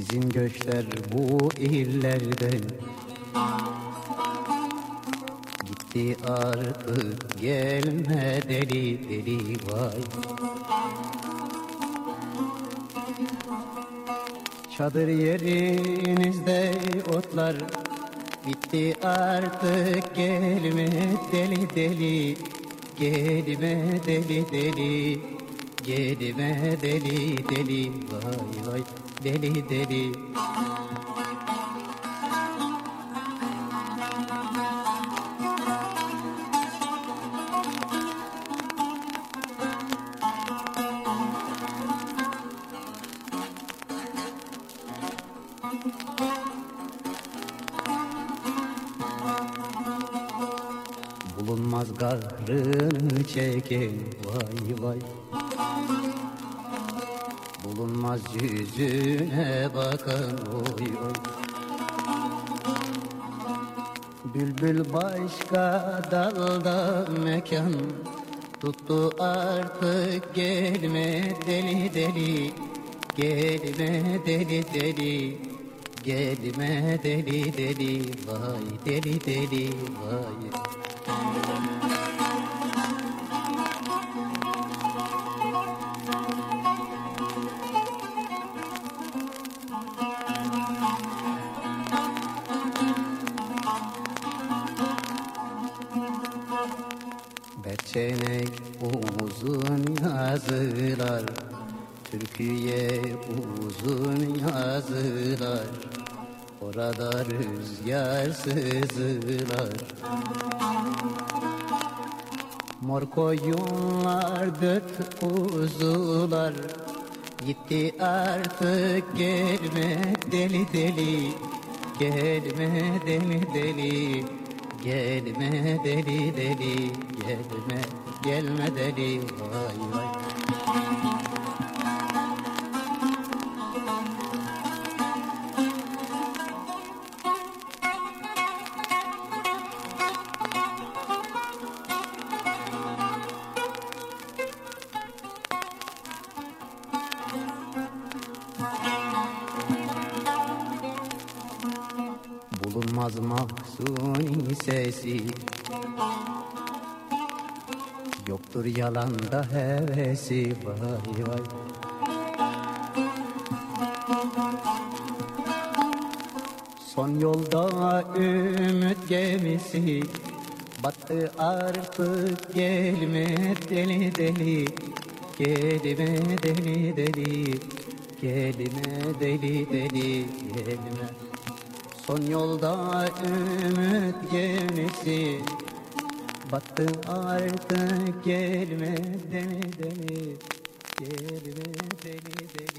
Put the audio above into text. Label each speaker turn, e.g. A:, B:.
A: Sizin göçler bu illerden Gitti artık gelme deli deli vay. Çadır yerinizde otlar. Bitti artık gelme deli deli Gelme deli deli Gelme deli deli Vay vay deli deli. Bulunmaz gahrını çeken vay vay Bulunmaz yüzüne bakan oy Bülbül başka dalda mekan. Tuttu artık gelme deli deli. Gelme deli deli. Gelme deli deli. Vay deli deli vay Berçenek uzun yazılar. Türkiye uzun yazılar. Orada rüzgar sızılar. Mor koyunlar dört kuzular. Gitti artık gelme deli deli Gelme deli deli Gelme deli deli Gelme gelme deli. Vay vay Bulunmaz mahzuni sesi. Yoktur yalanda hevesi. Vay vay. Son yolda ümit gemisi. Battı artık gelme deli deli. Gelme deli deli. Gelme deli deli. Gelme Son yolda ümit gemisi Battı artık gelme deli deli Gelme deli deli